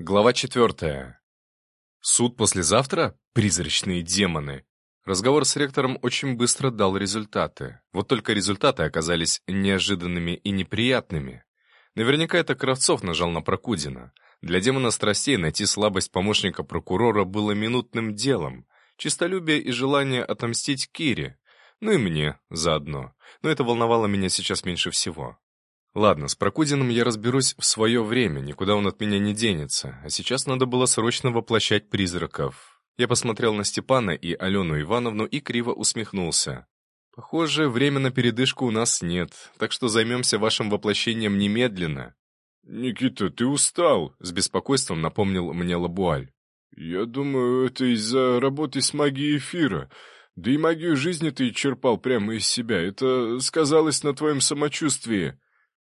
Глава четвертая. Суд послезавтра? Призрачные демоны. Разговор с ректором очень быстро дал результаты. Вот только результаты оказались неожиданными и неприятными. Наверняка это Кравцов нажал на Прокудина. Для демона страстей найти слабость помощника прокурора было минутным делом. Чистолюбие и желание отомстить Кире. Ну и мне заодно. Но это волновало меня сейчас меньше всего. Ладно, с Прокудиным я разберусь в свое время, никуда он от меня не денется, а сейчас надо было срочно воплощать призраков. Я посмотрел на Степана и Алену Ивановну и криво усмехнулся. Похоже, время на передышку у нас нет, так что займемся вашим воплощением немедленно. «Никита, ты устал», — с беспокойством напомнил мне Лабуаль. «Я думаю, это из-за работы с магией эфира. Да и магию жизни ты черпал прямо из себя. Это сказалось на твоем самочувствии».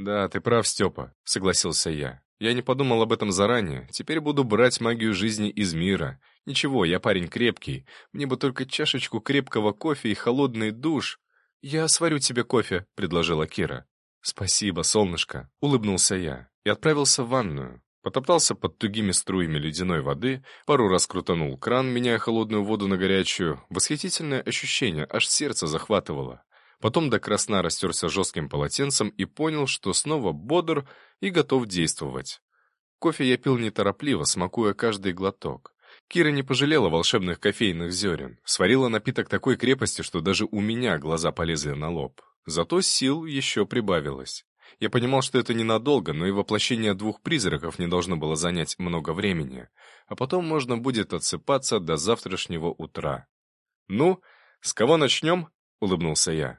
«Да, ты прав, Степа», — согласился я. «Я не подумал об этом заранее. Теперь буду брать магию жизни из мира. Ничего, я парень крепкий. Мне бы только чашечку крепкого кофе и холодный душ». «Я сварю тебе кофе», — предложила Кира. «Спасибо, солнышко», — улыбнулся я и отправился в ванную. Потоптался под тугими струями ледяной воды, пару раз крутанул кран, меняя холодную воду на горячую. Восхитительное ощущение, аж сердце захватывало. Потом до красна растерся жестким полотенцем и понял, что снова бодр и готов действовать. Кофе я пил неторопливо, смакуя каждый глоток. Кира не пожалела волшебных кофейных зерен. Сварила напиток такой крепости, что даже у меня глаза полезли на лоб. Зато сил еще прибавилось. Я понимал, что это ненадолго, но и воплощение двух призраков не должно было занять много времени. А потом можно будет отсыпаться до завтрашнего утра. «Ну, с кого начнем?» — улыбнулся я.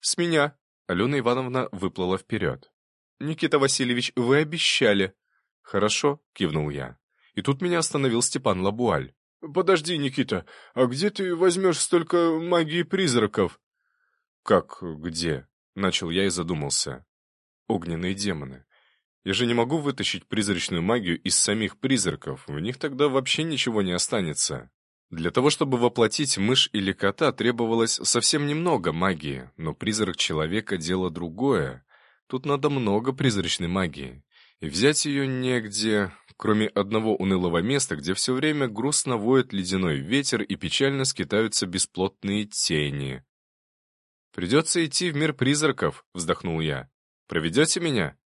«С меня». Алена Ивановна выплыла вперед. «Никита Васильевич, вы обещали». «Хорошо», — кивнул я. И тут меня остановил Степан Лабуаль. «Подожди, Никита, а где ты возьмешь столько магии призраков?» «Как где?» — начал я и задумался. «Огненные демоны. Я же не могу вытащить призрачную магию из самих призраков, в них тогда вообще ничего не останется. Для того, чтобы воплотить мышь или кота, требовалось совсем немного магии, но призрак человека — дело другое. Тут надо много призрачной магии. И взять ее негде, кроме одного унылого места, где все время грустно воет ледяной ветер и печально скитаются бесплотные тени. «Придется идти в мир призраков», — вздохнул я. «Проведете меня?»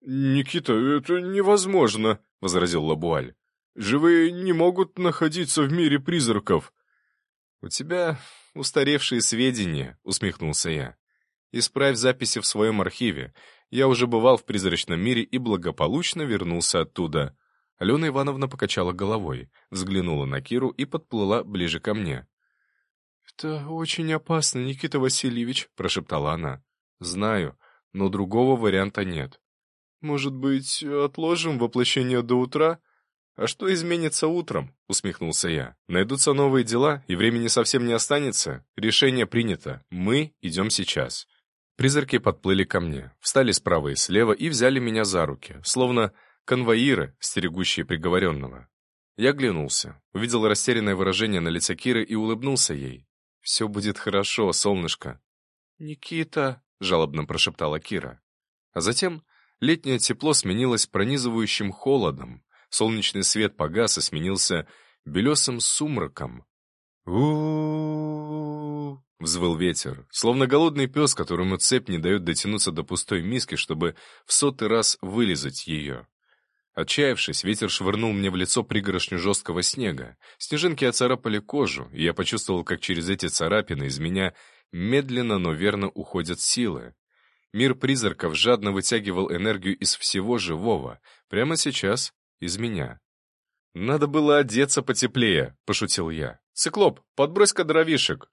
«Никита, это невозможно», — возразил Лабуаль. Живые не могут находиться в мире призраков. У тебя устаревшие сведения, усмехнулся я. Исправь записи в своем архиве. Я уже бывал в призрачном мире и благополучно вернулся оттуда. Алена Ивановна покачала головой, взглянула на Киру и подплыла ближе ко мне. «Это очень опасно, Никита Васильевич», — прошептала она. «Знаю, но другого варианта нет». «Может быть, отложим воплощение до утра?» «А что изменится утром?» — усмехнулся я. «Найдутся новые дела, и времени совсем не останется. Решение принято. Мы идем сейчас». Призраки подплыли ко мне, встали справа и слева и взяли меня за руки, словно конвоиры, стерегущие приговоренного. Я глянулся, увидел растерянное выражение на лице Киры и улыбнулся ей. «Все будет хорошо, солнышко». «Никита», — жалобно прошептала Кира. А затем летнее тепло сменилось пронизывающим холодом, Солнечный свет погас и сменился белесым сумраком. у взвыл ветер, словно голодный пес, которому цепь не дает дотянуться до пустой миски, чтобы в сотый раз вылезать ее. Отчаявшись, ветер швырнул мне в лицо пригоршню жесткого снега. Снежинки оцарапали кожу, и я почувствовал, как через эти царапины из меня медленно, но верно уходят силы. Мир призраков жадно вытягивал энергию из всего живого. Прямо сейчас из меня. «Надо было одеться потеплее», — пошутил я. «Циклоп, подбрось-ка дровишек».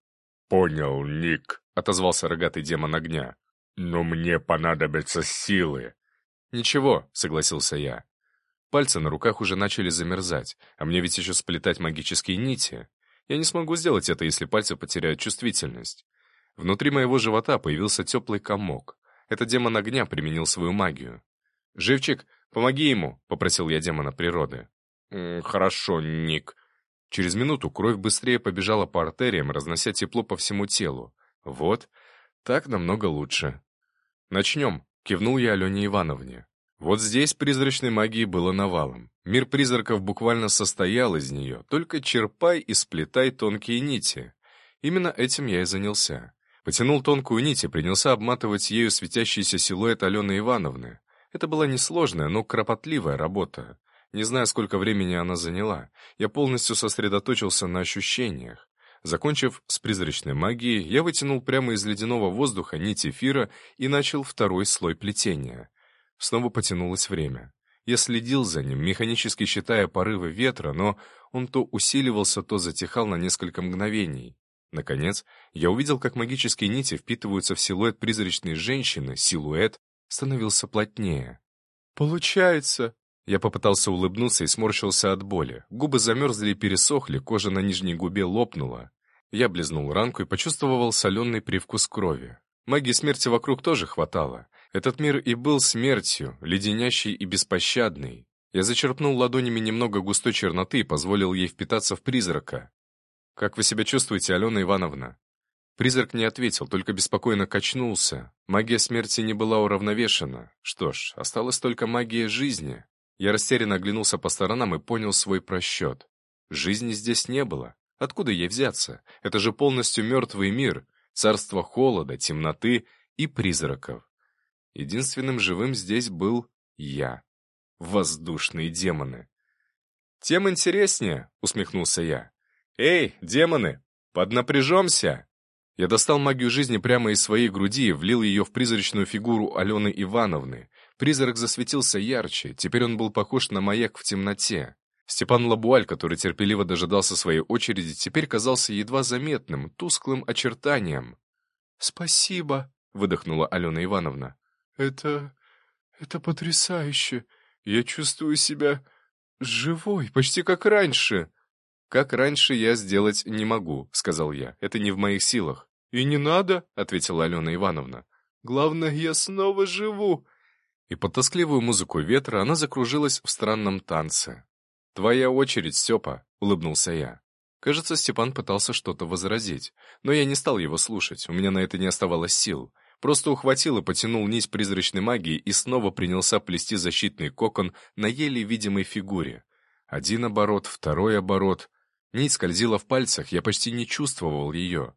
«Понял, Ник», — отозвался рогатый демон огня. «Но мне понадобятся силы». «Ничего», — согласился я. Пальцы на руках уже начали замерзать, а мне ведь еще сплетать магические нити. Я не смогу сделать это, если пальцы потеряют чувствительность. Внутри моего живота появился теплый комок. Это демон огня применил свою магию. «Живчик, помоги ему», — попросил я демона природы. «Хорошо, Ник». Через минуту кровь быстрее побежала по артериям, разнося тепло по всему телу. Вот, так намного лучше. «Начнем», — кивнул я Алене Ивановне. Вот здесь призрачной магии было навалом. Мир призраков буквально состоял из нее, только черпай и сплетай тонкие нити. Именно этим я и занялся. Потянул тонкую нить и принялся обматывать ею светящийся силуэт Алены Ивановны. Это была несложная, но кропотливая работа. Не знаю, сколько времени она заняла. Я полностью сосредоточился на ощущениях. Закончив с призрачной магией, я вытянул прямо из ледяного воздуха нить эфира и начал второй слой плетения — Снова потянулось время. Я следил за ним, механически считая порывы ветра, но он то усиливался, то затихал на несколько мгновений. Наконец, я увидел, как магические нити впитываются в силуэт призрачной женщины, силуэт становился плотнее. «Получается!» Я попытался улыбнуться и сморщился от боли. Губы замерзли и пересохли, кожа на нижней губе лопнула. Я близнул ранку и почувствовал соленый привкус крови. Магии смерти вокруг тоже хватало. Этот мир и был смертью, леденящей и беспощадной. Я зачерпнул ладонями немного густой черноты и позволил ей впитаться в призрака. «Как вы себя чувствуете, Алена Ивановна?» Призрак не ответил, только беспокойно качнулся. Магия смерти не была уравновешена. Что ж, осталась только магия жизни. Я растерянно оглянулся по сторонам и понял свой просчет. Жизни здесь не было. Откуда ей взяться? Это же полностью мертвый мир, царство холода, темноты и призраков. Единственным живым здесь был я. Воздушные демоны. «Тем интереснее», — усмехнулся я. «Эй, демоны, поднапряжемся!» Я достал магию жизни прямо из своей груди и влил ее в призрачную фигуру Алены Ивановны. Призрак засветился ярче, теперь он был похож на маяк в темноте. Степан Лабуаль, который терпеливо дожидался своей очереди, теперь казался едва заметным, тусклым очертанием. «Спасибо», — выдохнула Алена Ивановна. Это... это потрясающе. Я чувствую себя живой, почти как раньше. Как раньше я сделать не могу, сказал я. Это не в моих силах. И не надо, ответила Алена Ивановна. Главное, я снова живу. И под тоскливую музыку ветра она закружилась в странном танце. «Твоя очередь, Степа», — улыбнулся я. Кажется, Степан пытался что-то возразить, но я не стал его слушать, у меня на это не оставалось сил. Просто ухватил и потянул нить призрачной магии и снова принялся плести защитный кокон на еле видимой фигуре. Один оборот, второй оборот. Нить скользила в пальцах, я почти не чувствовал ее.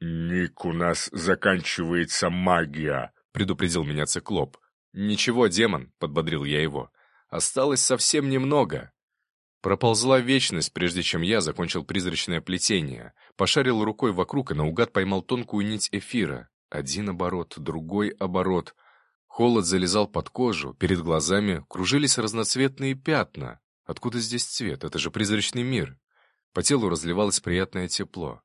«Ник, у нас заканчивается магия», — предупредил меня циклоп. «Ничего, демон», — подбодрил я его. «Осталось совсем немного». Проползла вечность, прежде чем я закончил призрачное плетение. Пошарил рукой вокруг и наугад поймал тонкую нить эфира. Один оборот, другой оборот. Холод залезал под кожу, перед глазами кружились разноцветные пятна. Откуда здесь цвет? Это же призрачный мир. По телу разливалось приятное тепло.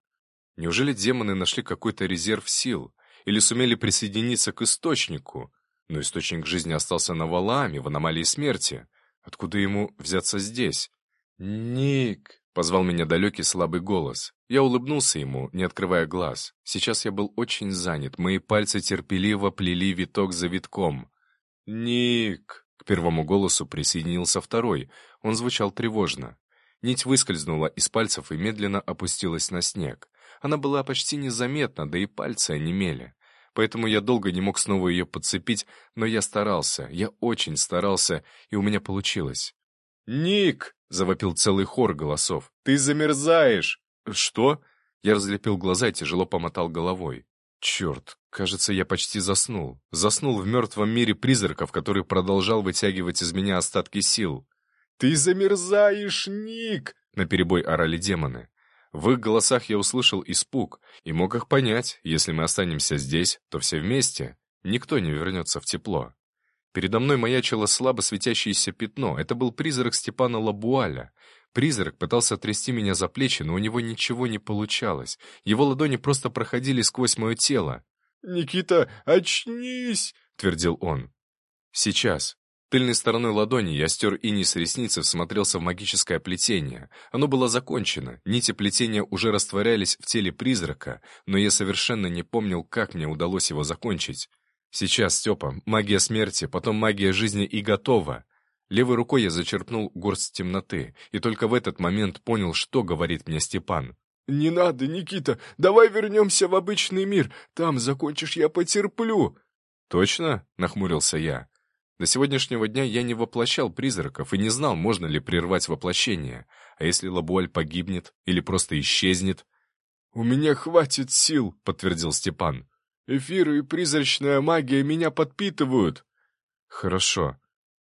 Неужели демоны нашли какой-то резерв сил? Или сумели присоединиться к источнику? Но источник жизни остался на Валааме, в аномалии смерти. Откуда ему взяться здесь? «Ник!» — позвал меня далекий слабый голос. Я улыбнулся ему, не открывая глаз. Сейчас я был очень занят, мои пальцы терпеливо плели виток за витком. «Ник!» — к первому голосу присоединился второй. Он звучал тревожно. Нить выскользнула из пальцев и медленно опустилась на снег. Она была почти незаметна, да и пальцы онемели. Поэтому я долго не мог снова ее подцепить, но я старался, я очень старался, и у меня получилось. «Ник!» — завопил целый хор голосов. «Ты замерзаешь!» «Что?» Я разлепил глаза и тяжело помотал головой. Черт, кажется, я почти заснул. Заснул в мертвом мире призраков, который продолжал вытягивать из меня остатки сил. «Ты замерзаешь, Ник!» — наперебой орали демоны. В их голосах я услышал испуг и мог их понять. Если мы останемся здесь, то все вместе. Никто не вернется в тепло. Передо мной маячило слабо светящееся пятно. Это был призрак Степана Лабуаля. Призрак пытался трясти меня за плечи, но у него ничего не получалось. Его ладони просто проходили сквозь мое тело. «Никита, очнись!» — твердил он. «Сейчас». Тыльной стороной ладони я стер иней с ресницы, всмотрелся в магическое плетение. Оно было закончено, нити плетения уже растворялись в теле призрака, но я совершенно не помнил, как мне удалось его закончить. Сейчас, Степа, магия смерти, потом магия жизни и готово. Левой рукой я зачерпнул горсть темноты, и только в этот момент понял, что говорит мне Степан. «Не надо, Никита, давай вернемся в обычный мир, там закончишь, я потерплю». «Точно?» — нахмурился я. До сегодняшнего дня я не воплощал призраков и не знал, можно ли прервать воплощение. А если Лабуаль погибнет или просто исчезнет? «У меня хватит сил», — подтвердил Степан. «Эфир и призрачная магия меня подпитывают». «Хорошо».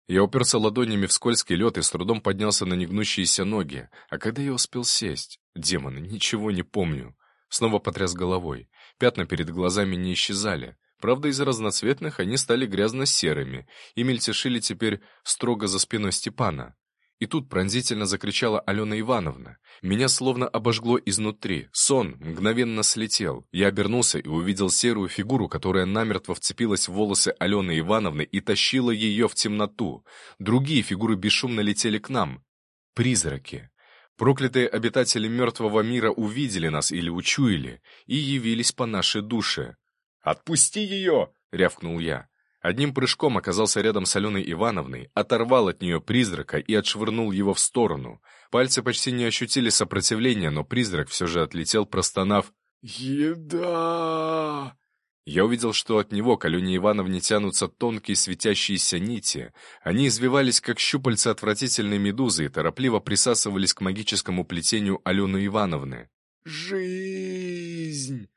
Я уперся ладонями в скользкий лед и с трудом поднялся на негнущиеся ноги. А когда я успел сесть? Демоны, ничего не помню. Снова потряс головой. Пятна перед глазами не исчезали. Правда, из разноцветных они стали грязно-серыми и мельтешили теперь строго за спиной Степана. И тут пронзительно закричала Алена Ивановна. Меня словно обожгло изнутри. Сон мгновенно слетел. Я обернулся и увидел серую фигуру, которая намертво вцепилась в волосы Алены Ивановны и тащила ее в темноту. Другие фигуры бесшумно летели к нам. Призраки. Проклятые обитатели мертвого мира увидели нас или учуяли и явились по нашей душе. «Отпусти ее!» — рявкнул я. Одним прыжком оказался рядом с Аленой Ивановной, оторвал от нее призрака и отшвырнул его в сторону. Пальцы почти не ощутили сопротивления, но призрак все же отлетел, простонав «Еда!». Я увидел, что от него к Алене Ивановне тянутся тонкие светящиеся нити. Они извивались, как щупальца отвратительной медузы, и торопливо присасывались к магическому плетению Алены Ивановны. «Жизнь!»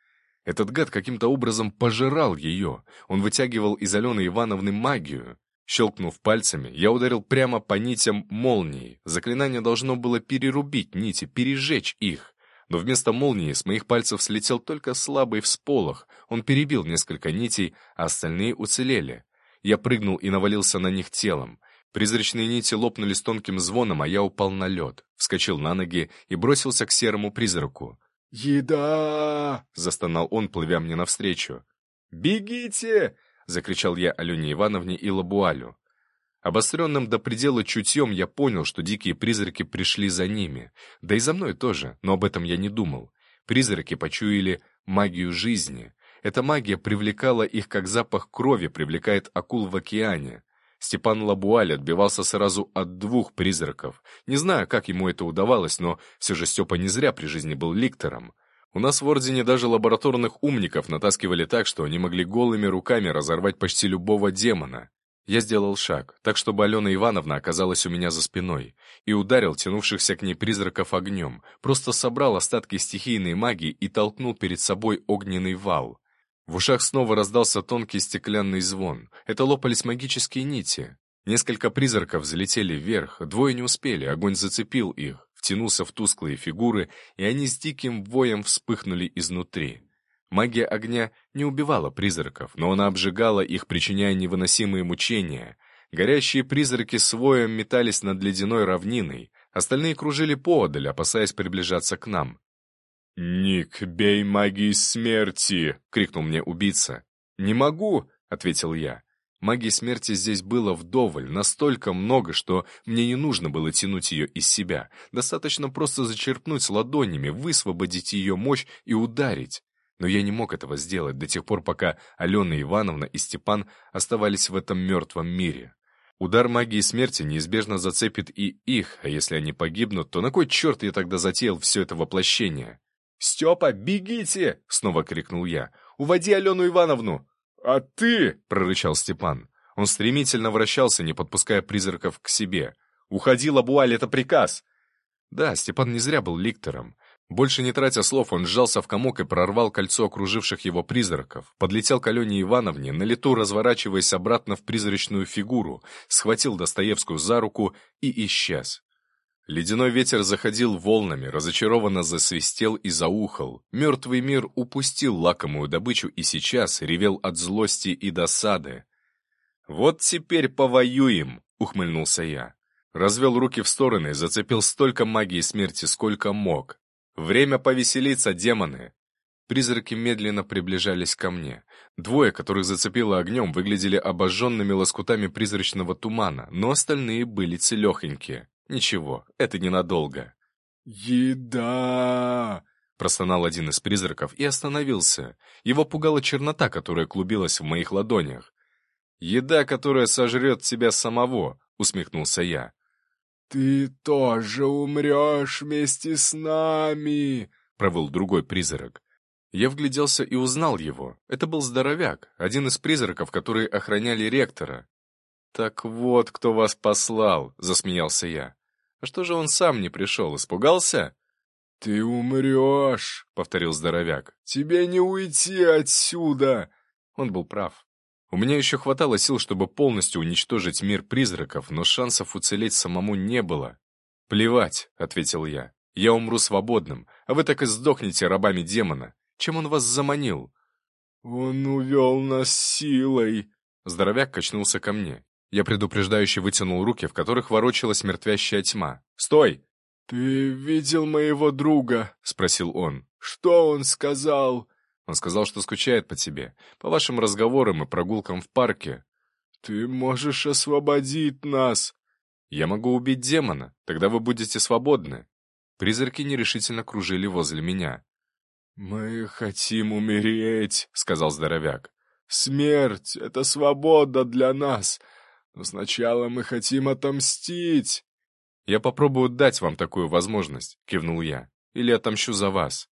Этот гад каким-то образом пожирал ее. Он вытягивал из Алены Ивановны магию. Щелкнув пальцами, я ударил прямо по нитям молнии. Заклинание должно было перерубить нити, пережечь их. Но вместо молнии с моих пальцев слетел только слабый всполох. Он перебил несколько нитей, а остальные уцелели. Я прыгнул и навалился на них телом. Призрачные нити лопнули с тонким звоном, а я упал на лед, вскочил на ноги и бросился к серому призраку. «Еда!» — застонал он, плывя мне навстречу. «Бегите!» — закричал я Алене Ивановне и Лабуалю. Обостренным до предела чутьем я понял, что дикие призраки пришли за ними. Да и за мной тоже, но об этом я не думал. Призраки почуяли магию жизни. Эта магия привлекала их, как запах крови привлекает акул в океане. Степан Лабуаль отбивался сразу от двух призраков. Не знаю, как ему это удавалось, но все же Степа не зря при жизни был ликтором. У нас в Ордене даже лабораторных умников натаскивали так, что они могли голыми руками разорвать почти любого демона. Я сделал шаг, так чтобы Алена Ивановна оказалась у меня за спиной, и ударил тянувшихся к ней призраков огнем, просто собрал остатки стихийной магии и толкнул перед собой огненный вал. В ушах снова раздался тонкий стеклянный звон. Это лопались магические нити. Несколько призраков взлетели вверх, двое не успели, огонь зацепил их, втянулся в тусклые фигуры, и они с диким воем вспыхнули изнутри. Магия огня не убивала призраков, но она обжигала их, причиняя невыносимые мучения. Горящие призраки с воем метались над ледяной равниной, остальные кружили поодаль, опасаясь приближаться к нам. «Ник, бей магией смерти!» — крикнул мне убийца. «Не могу!» — ответил я. Магии смерти здесь было вдоволь, настолько много, что мне не нужно было тянуть ее из себя. Достаточно просто зачерпнуть ладонями, высвободить ее мощь и ударить. Но я не мог этого сделать до тех пор, пока Алена Ивановна и Степан оставались в этом мертвом мире. Удар магии смерти неизбежно зацепит и их, а если они погибнут, то на кой черт я тогда затеял все это воплощение? «Степа, бегите!» — снова крикнул я. «Уводи Алену Ивановну!» «А ты!» — прорычал Степан. Он стремительно вращался, не подпуская призраков к себе. «Уходи, Лабуаль, это приказ!» Да, Степан не зря был ликтором. Больше не тратя слов, он сжался в комок и прорвал кольцо окруживших его призраков, подлетел к Алене Ивановне, на лету разворачиваясь обратно в призрачную фигуру, схватил Достоевскую за руку и исчез. Ледяной ветер заходил волнами, разочарованно засвистел и заухал. Мертвый мир упустил лакомую добычу и сейчас ревел от злости и досады. «Вот теперь повоюем!» — ухмыльнулся я. Развел руки в стороны, зацепил столько магии смерти, сколько мог. «Время повеселиться, демоны!» Призраки медленно приближались ко мне. Двое, которых зацепило огнем, выглядели обожженными лоскутами призрачного тумана, но остальные были целехонькие. Ничего, это ненадолго. «Еда!» — простонал один из призраков и остановился. Его пугала чернота, которая клубилась в моих ладонях. «Еда, которая сожрет тебя самого», — усмехнулся я. «Ты тоже умрешь вместе с нами!» — провыл другой призрак. Я вгляделся и узнал его. Это был здоровяк, один из призраков, которые охраняли ректора. «Так вот, кто вас послал», — засмеялся я. «А что же он сам не пришел, испугался?» «Ты умрешь», — повторил здоровяк. «Тебе не уйти отсюда!» Он был прав. У меня еще хватало сил, чтобы полностью уничтожить мир призраков, но шансов уцелеть самому не было. «Плевать», — ответил я. «Я умру свободным, а вы так и сдохнете рабами демона. Чем он вас заманил?» «Он увел нас силой», — здоровяк качнулся ко мне. Я предупреждающе вытянул руки, в которых ворочалась мертвящая тьма. «Стой!» «Ты видел моего друга?» — спросил он. «Что он сказал?» Он сказал, что скучает по тебе, по вашим разговорам и прогулкам в парке. «Ты можешь освободить нас!» «Я могу убить демона, тогда вы будете свободны». Призраки нерешительно кружили возле меня. «Мы хотим умереть», — сказал здоровяк. «Смерть — это свобода для нас, но сначала мы хотим отомстить». «Я попробую дать вам такую возможность», — кивнул я. «Или отомщу за вас».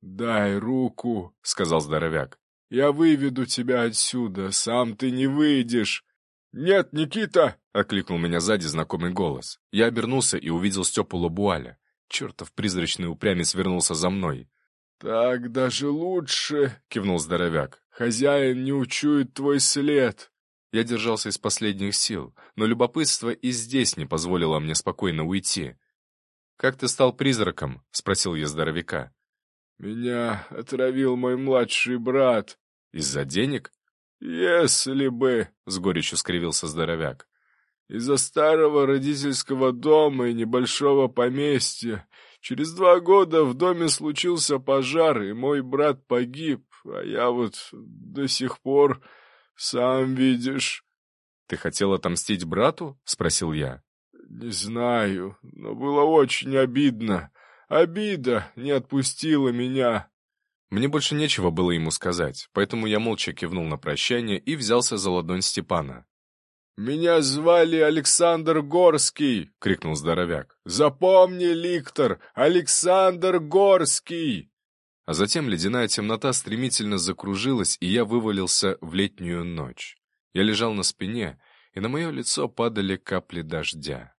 «Дай руку», — сказал здоровяк. «Я выведу тебя отсюда, сам ты не выйдешь». «Нет, Никита!» — окликнул меня сзади знакомый голос. Я обернулся и увидел Степу Лабуаля. Чертов призрачный упрямец вернулся за мной. «Так даже лучше», — кивнул здоровяк. «Хозяин не учует твой след». Я держался из последних сил, но любопытство и здесь не позволило мне спокойно уйти. «Как ты стал призраком?» — спросил я здоровяка. «Меня отравил мой младший брат». «Из-за денег?» «Если бы», — с горечью скривился здоровяк. «Из-за старого родительского дома и небольшого поместья. Через два года в доме случился пожар, и мой брат погиб, а я вот до сих пор, сам видишь...» «Ты хотел отомстить брату?» — спросил я. «Не знаю, но было очень обидно. Обида не отпустила меня. Мне больше нечего было ему сказать, поэтому я молча кивнул на прощание и взялся за ладонь Степана. «Меня звали Александр Горский!» — крикнул здоровяк. «Запомни, Ликтор, Александр Горский!» А затем ледяная темнота стремительно закружилась, и я вывалился в летнюю ночь. Я лежал на спине, и на мое лицо падали капли дождя.